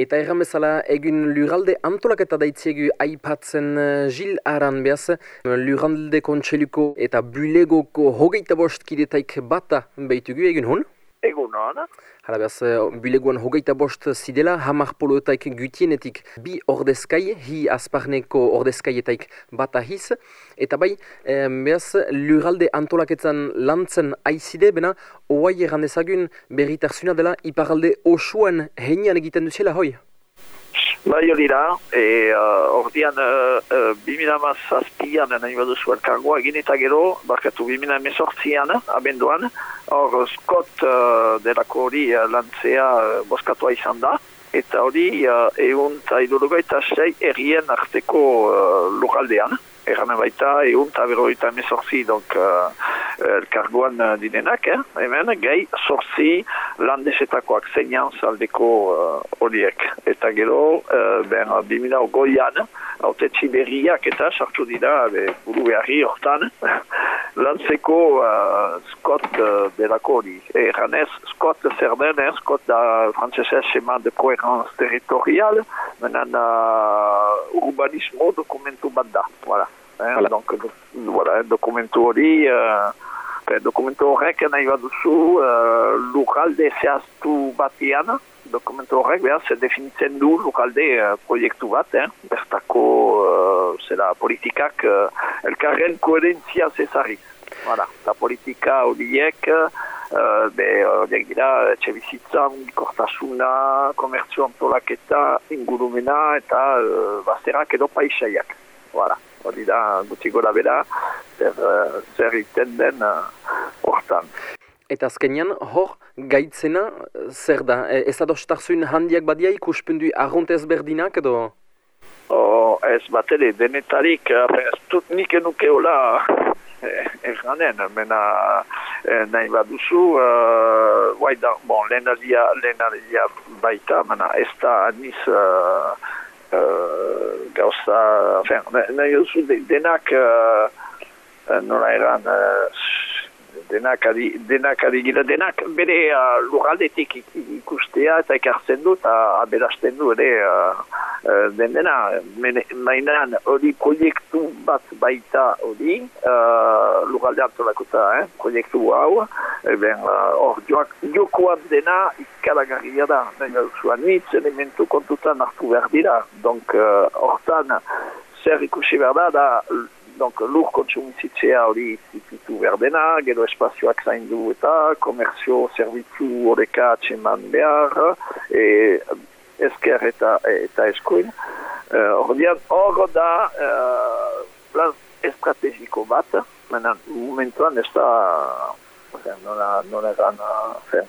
Eta erran bezala, egin lurralde antolaketa daitziegu aipatzen Gil Aran behaz, lurralde kontseluko eta bulegoko hogeita bost kidetaik bata behitugu egin hon? Egun hon. Hala behaz, bulegoan hogeita bost zidela, hamar poloetaik gutienetik bi ordezkai, hi asparneko ordezkaietaik bata hiz. Eta bai, behaz, lurralde antolaketan lantzen aizide, bena, oai erran ezagun berritarzuna dela, iparalde osoan heinean egiten duzela hoi? Bai hori da, e, uh, ordean uh, uh, bimina mazazpian nahi baduzu elkargoa egin eta gero, barkatu bimina emezortzian, abenduan, hor skot uh, delako hori uh, lantzea uh, boskatua izan da, eta hori uh, egun eta idologa eta sei errien arteko uh, lokaldean. Erranen baita, egun eta berroita emezortzi, donk, uh, elkargoan uh, dinenak, eh? hemen, gehi, sortzi landesetakoak zeinan zaldeko horiek. eta gero, uh, ben, bimila ogoian, haute berriak eta sartu dira, be, buru beharri hortan, lantzeko uh, skot uh, delako hori. Erranez, skot zer den, eh? skot da frantzesez seman de koherenz territorial, menen uh, urbanismo dokumentu bat da, voilà. Eh, voilà. Donc, voilà, dokumentu hori, uh, dokumentu horrek nahi bat duzu uh, lukalde zehaztu batian, dokumentu horrek behar ze definitzen du lukalde uh, proiektu bat, eh? bertako uh, zera politikak uh, elkarren koherentzia zezarriz. Voilà, eta politika horiek, uh, be horiek dira, etxe bizitzan, kortasuna, komertzio antolaketa, ingurumena eta uh, basterak edo paisaiak. Voilà hori da gutxi gora bera, zer, zer iten den hortan. Eta azkenean, hor, gaitzena, zer da? E, ez adostarzuin handiak badia ikuspundu arrunt berdinak edo? Oh, ez bat ere, denetarik, ez dut nik enuke hola erganen, mena nahi bat duzu, uh, da, bon, lehenaria, lehenaria baita, mena ez da aniz gauza, nahi duzu denak, uh, nola eran, denak adi, denak adi gira, denak bere uh, lurraldetik ikustea eta ekartzen du eta aberasten du ere uh, uh, den dena, mainan hori proiektu bat baita hori uh, lurralde hartolakuta, eh, proiektu hau, eben hor uh, jokoan dena ikalagarria da, zuan nitz elementu kontutan hartu behar dira, donk hortan uh, zer ikusi behar da, da donc lur kontsumizitzea hori zipitu berdena, gero espazioak zaindu eta komerzio zerbitzu horreka atseman behar, e, esker eta, eta eskuin. Hor uh, da uh, plan estrategiko bat, menan momentuan ez da nola, nola egan, uh,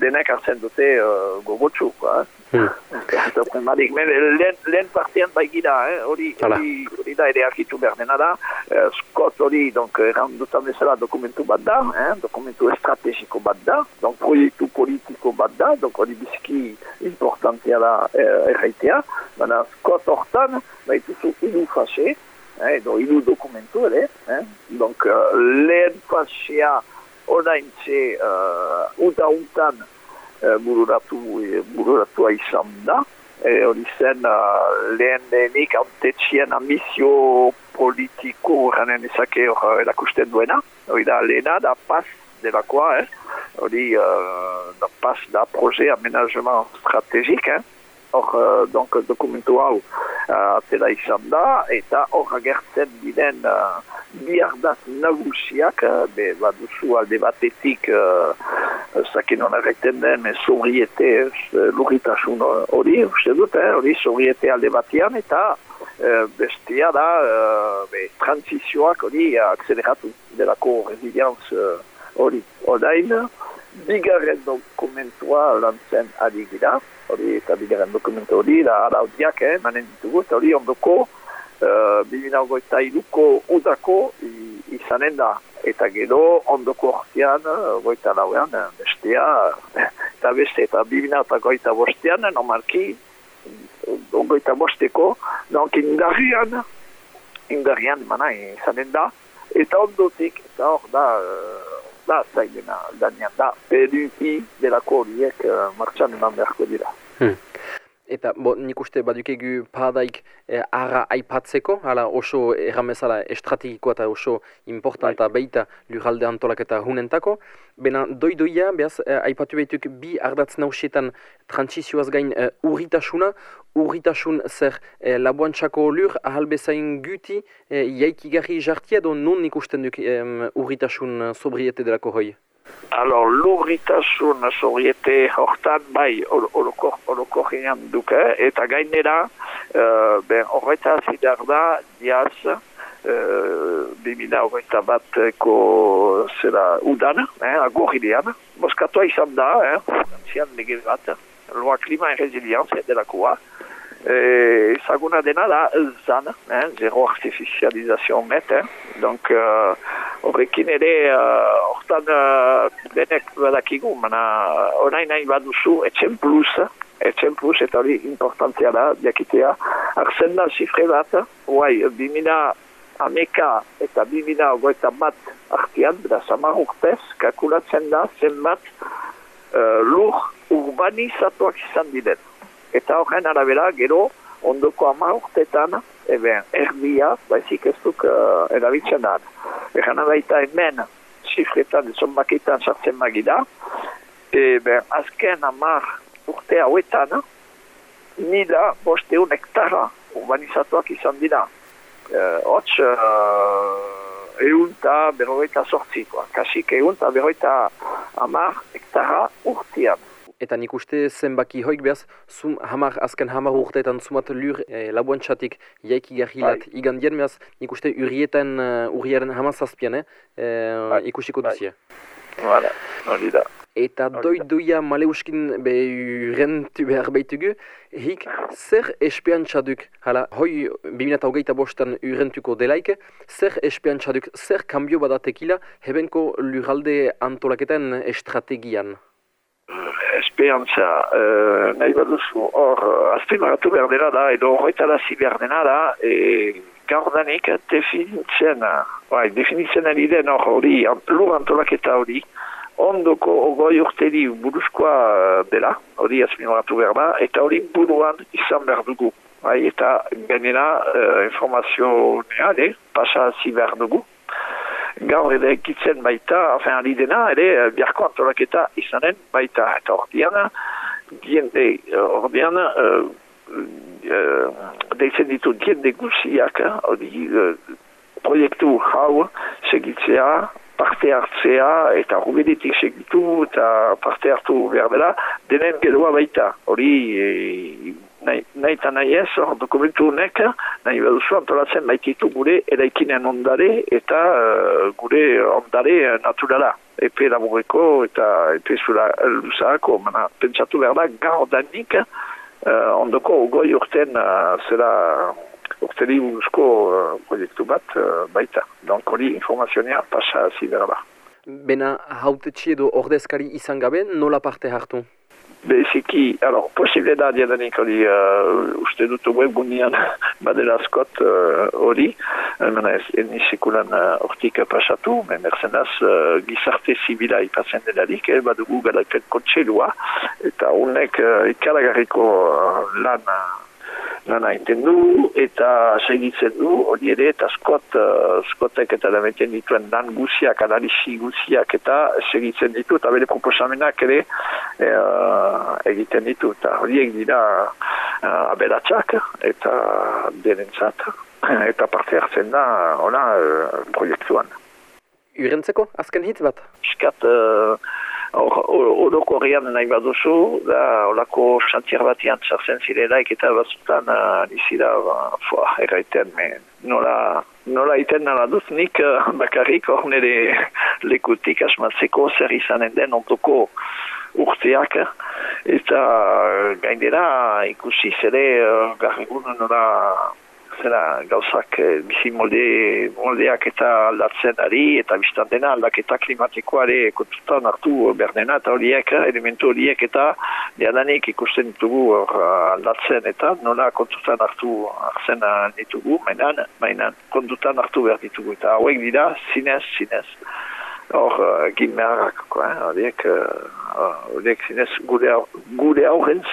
denek hartzen dute uh, gogotxu, eh? hmm. Lehen, lehen partian bai gira, hori eh? da ere argitu behar dena da, uh, Scott hori, donc, errandutan bezala dokumentu bat da, eh? dokumentu estrategiko bat da, donc, proiektu politiko bat da, donc, hori biziki importantia da uh, erraitea, baina Scott hortan, baituzu idu fase, eh, edo idu dokumentu ere, eh? donc, uh, lehen fasea oraintze uh, uda uh, bururatu, uh, bururatua izan da. E, hori zen uh, lehen lehenik antetxien ambizio politiko ganen ezake hor erakusten duena. Hori da lehena da paz delakoa, eh? hori uh, da paz da proje amenajement strategik, eh? hor uh, donc, dokumentu hau uh, atela izan da, eta hor agertzen diren uh, biardaz nagusiak, uh, be, baduzu alde batetik uh, zaken hona rekten den sobriete uh, lurritasun hori, uste dut, hori eh, sobriete alde batean, eta uh, bestia da be, transizioak hori akseleratu delako resilienz hori. Uh, Odain, bigarren dokumentua lantzen adigira, hori eta bigarren dokumentu hori, da araudiak, eh, manen ditugu, eta hori ondoko, uh, bimina ogoita iduko udako izanen da. Eta gero ondoko hortian, goita lauean, bestea, eta beste, eta bimina eta goita bostean, nomarki, goita bosteko, donk indarrian, indarrian, mana, izanen da, eta ondotik, eta hor da, da, zailena, da, da, peduki delako horiek uh, martxan eman beharko dira. Hmm. Eta bo, nik uste badukegu padaik eh, ara aipatzeko, hala oso erramezala estrategikoa eta oso importanta bai. baita lurralde antolak eta hunentako. Bena doi-doia, behaz, eh, aipatu behituk bi ardatz nausietan transizioaz gain eh, urritasuna, urritasun zer eh, labuantxako lur ahalbezain guti eh, jaikigarri jartia edo non ikusten duk eh, urritasun sobriete delako hoi? Alors, lurritasun sobriete hortan bai oroko genean duke, eta gainera, uh, ben horreta zidar da, diaz, uh, bimina horreta bateko zera udan, eh, boskatua izan da, eh, zian lege bat, loa klima en resilienz delakoa, E, ezaguna dena da zan, eh, eh. donc uh, horrekin ere hortan uh, denek badakigu, mana orain nahi baduzu etxen plus, etxen plus eta hori importantzia da, diakitea, arzen da zifre bat, guai, bimina ameka eta bimina ogoeta bat artian, da samar urtez, kalkulatzen da zenbat uh, lur urbanizatuak izan diren. Eta horren arabera, gero, ondoko ama urtetan, eben, erdia, baizik ez duk uh, erabiltzen da. Egan baita hemen, sifretan, zonbaketan sartzen magida, eben, azken amar urte hauetan, nila bosteun hektara urbanizatuak izan dira. Uh, Hots, egun eta berrogeita sortzikoa. Kasik egun eta berrogeita amar hektara urtean. Eta nik uste zenbaki hoik behaz, zum hamar, azken hamar urteetan zumat lur e, labuantxatik jaiki garrilat bai. igan dien behaz, nik uste urrietan, uh, urriaren hamazazpian, eh? E, ikusiko bai. duzie. Voilà, hori da. Eta doi doia maleuskin be urentu behar behitugu, hik zer espiantxaduk, hala, hoi bimina hogeita bostan urentuko delaik, zer espiantxaduk, zer kambio badatekila, hebenko lurralde antolaketan estrategian? Esperantza uh, nahi bat duzu hor uh, azpimaratu behar dela da edo horretarazi behar dena da e, gaur danik definitzen bai, definitzen ari den hor hori lur antolaketa hori ondoko ogoi urteri buruzkoa dela hori azpimaratu behar da eta hori buruan izan behar dugu bai, eta gainera uh, informazio neade pasa behar dugu gaur ere ekitzen baita, afen ari dena, ere eh, biarko antolaketa izanen baita. Eta hor diana, diende, hor diana, uh, uh, deitzen ditu diende guziak, hori uh, proiektu hau segitzea, parte hartzea, eta rubedetik segitu, eta parte hartu behar dela, denen geroa baita. Hori, nahi, nahi eta nahi ez, dokumentu honek, nahi beduzu antolatzen baititu gure eraikinen ondare eta uh, gure ondare naturala. Epe labureko eta epe zura luzarako, mana pentsatu behar da, gaur danik, uh, ondoko goi urten uh, zera urteri buruzko uh, proiektu bat uh, baita. Donk hori informazionea pasa zidera da. Bena hautetxe edo ordezkari izan gabe, nola parte hartu? Beziki, alors, posible da diadanik hori uh, uste dut webgunean badela askot uh, hori, uh, mena ez enisekulan hortik uh, pasatu, men merzenaz uh, gizarte zibila ipatzen delarik, eh, badugu galaken kontselua, eta unek uh, ikaragarriko uh, lan lana enten du eta segitzen du hori ere eta skot uh, skotek eta dameten dituen dan guziak, analisi guziak eta segitzen ditu eta bere proposamenak ere uh, egiten ditu eta horiek dira uh, aberatsak eta denentzat eta parte hartzen da ona uh, proiektuan. Urentzeko, azken hit bat? Iskat, Odoko horrean nahi bat duzu, da olako xantiar batian txartzen zirelaik eta batzutan uh, nizira ba, erraiten me. Nola, nola iten nala duz nik uh, bakarrik hor nire lekutik asmatzeko zer izanen den ondoko urteak eta gaindera ikusi zere uh, garregun nola zera gauzak e, bizi molde, moldeak eta aldatzen ari eta biztan dena aldaketa klimatikoare kontutan hartu berdena eta horiek, elementu horiek eta diadanik ikusten ditugu aldatzen eta nola kontutan hartu hartzen ditugu, mainan, mainan kontutan hartu behar ditugu eta hauek dira zinez, zinez. Hor uh, egin beharrak, horiek, horiek zinez gure, gure aurren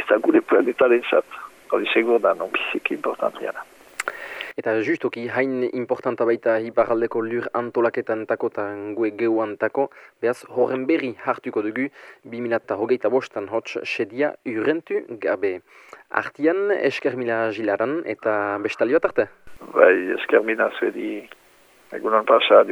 eta gure planetaren zat, hori segur da, non biziki importantia da. Eta justoki, hain importanta baita hiparaldeko lur antolaketan tako eta gue geuan tako, behaz horren berri hartuko dugu, 2008 bostan hots sedia urentu gabe. Artian, esker mila jilaran eta bestalioat arte? Bai, esker mila zuedi, egunan pasa,